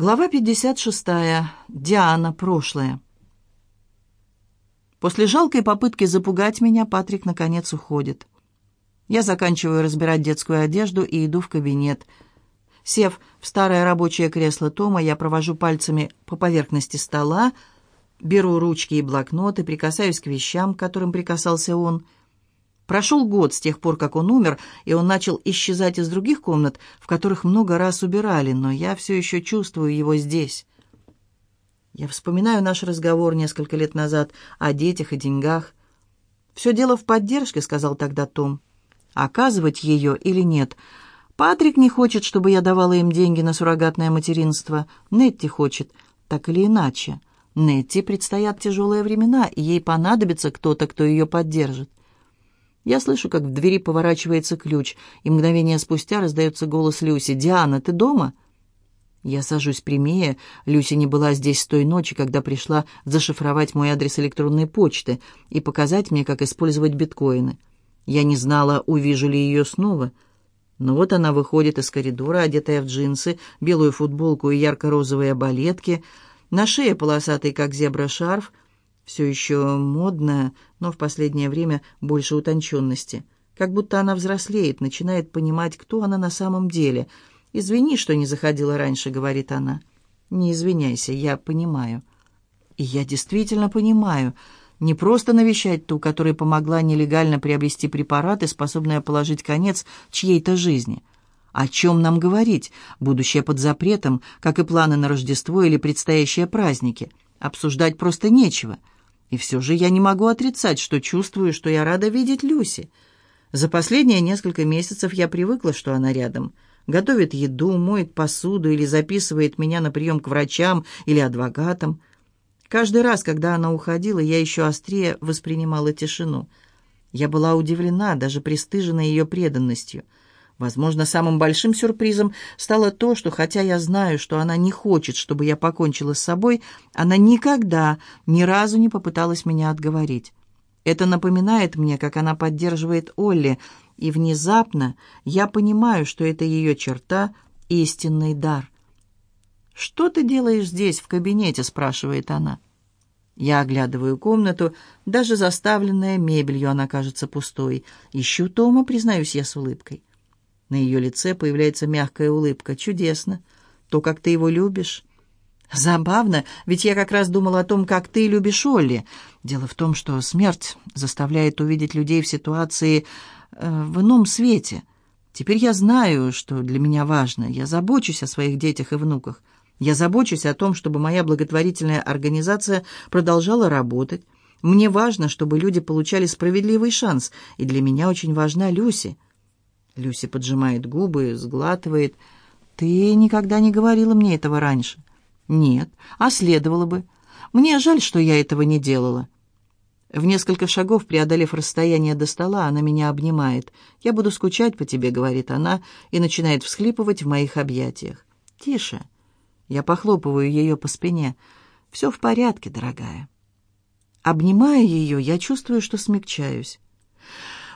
Глава 56. Диана. Прошлое. После жалкой попытки запугать меня, Патрик наконец уходит. Я заканчиваю разбирать детскую одежду и иду в кабинет. Сев в старое рабочее кресло Тома, я провожу пальцами по поверхности стола, беру ручки и блокноты, прикасаюсь к вещам, к которым прикасался он — Прошел год с тех пор, как он умер, и он начал исчезать из других комнат, в которых много раз убирали, но я все еще чувствую его здесь. Я вспоминаю наш разговор несколько лет назад о детях и деньгах. «Все дело в поддержке», — сказал тогда Том. «Оказывать ее или нет?» Патрик не хочет, чтобы я давала им деньги на суррогатное материнство. Нетти хочет, так или иначе. Нетти предстоят тяжелые времена, и ей понадобится кто-то, кто ее поддержит. Я слышу, как в двери поворачивается ключ, и мгновение спустя раздается голос Люси. «Диана, ты дома?» Я сажусь прямее. Люси не была здесь с той ночи, когда пришла зашифровать мой адрес электронной почты и показать мне, как использовать биткоины. Я не знала, увижу ли ее снова. Но вот она выходит из коридора, одетая в джинсы, белую футболку и ярко-розовые балетки, на шее полосатый, как зебра, шарф — все еще модная, но в последнее время больше утонченности. Как будто она взрослеет, начинает понимать, кто она на самом деле. «Извини, что не заходила раньше», — говорит она. «Не извиняйся, я понимаю». И я действительно понимаю. Не просто навещать ту, которая помогла нелегально приобрести препараты, способные положить конец чьей-то жизни. О чем нам говорить? Будущее под запретом, как и планы на Рождество или предстоящие праздники. Обсуждать просто нечего. И все же я не могу отрицать, что чувствую, что я рада видеть Люси. За последние несколько месяцев я привыкла, что она рядом. Готовит еду, моет посуду или записывает меня на прием к врачам или адвокатам. Каждый раз, когда она уходила, я еще острее воспринимала тишину. Я была удивлена, даже пристыжена ее преданностью – Возможно, самым большим сюрпризом стало то, что хотя я знаю, что она не хочет, чтобы я покончила с собой, она никогда ни разу не попыталась меня отговорить. Это напоминает мне, как она поддерживает Олли, и внезапно я понимаю, что это ее черта — истинный дар. «Что ты делаешь здесь, в кабинете?» — спрашивает она. Я оглядываю комнату, даже заставленная мебелью она кажется пустой. Ищу Тома, признаюсь я с улыбкой. На ее лице появляется мягкая улыбка. «Чудесно. То, как ты его любишь». «Забавно, ведь я как раз думала о том, как ты любишь Олли. Дело в том, что смерть заставляет увидеть людей в ситуации э, в ином свете. Теперь я знаю, что для меня важно. Я забочусь о своих детях и внуках. Я забочусь о том, чтобы моя благотворительная организация продолжала работать. Мне важно, чтобы люди получали справедливый шанс, и для меня очень важна Люси». Люси поджимает губы, сглатывает. «Ты никогда не говорила мне этого раньше». «Нет, а следовало бы. Мне жаль, что я этого не делала». В несколько шагов, преодолев расстояние до стола, она меня обнимает. «Я буду скучать по тебе», — говорит она, и начинает всхлипывать в моих объятиях. «Тише». Я похлопываю ее по спине. «Все в порядке, дорогая». Обнимая ее, я чувствую, что смягчаюсь.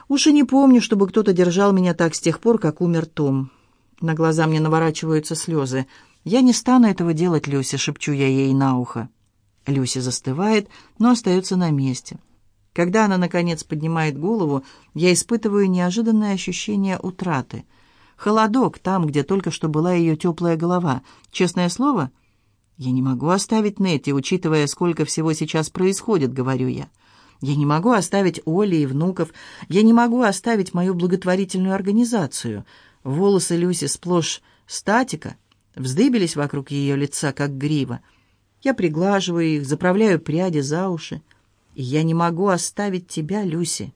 Уж и не помню, чтобы кто-то держал меня так с тех пор, как умер Том. На глаза мне наворачиваются слезы. «Я не стану этого делать, Люси. — шепчу я ей на ухо. Люси застывает, но остается на месте. Когда она, наконец, поднимает голову, я испытываю неожиданное ощущение утраты. Холодок там, где только что была ее теплая голова. Честное слово, я не могу оставить Нетти, учитывая, сколько всего сейчас происходит, говорю я. Я не могу оставить Оли и внуков. Я не могу оставить мою благотворительную организацию. Волосы Люси сплошь статика вздыбились вокруг ее лица, как грива. Я приглаживаю их, заправляю пряди за уши. И я не могу оставить тебя, Люси.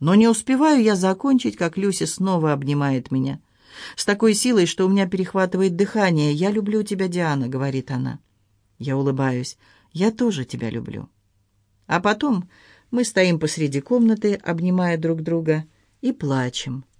Но не успеваю я закончить, как Люси снова обнимает меня. С такой силой, что у меня перехватывает дыхание. «Я люблю тебя, Диана», — говорит она. Я улыбаюсь. «Я тоже тебя люблю». А потом мы стоим посреди комнаты, обнимая друг друга, и плачем.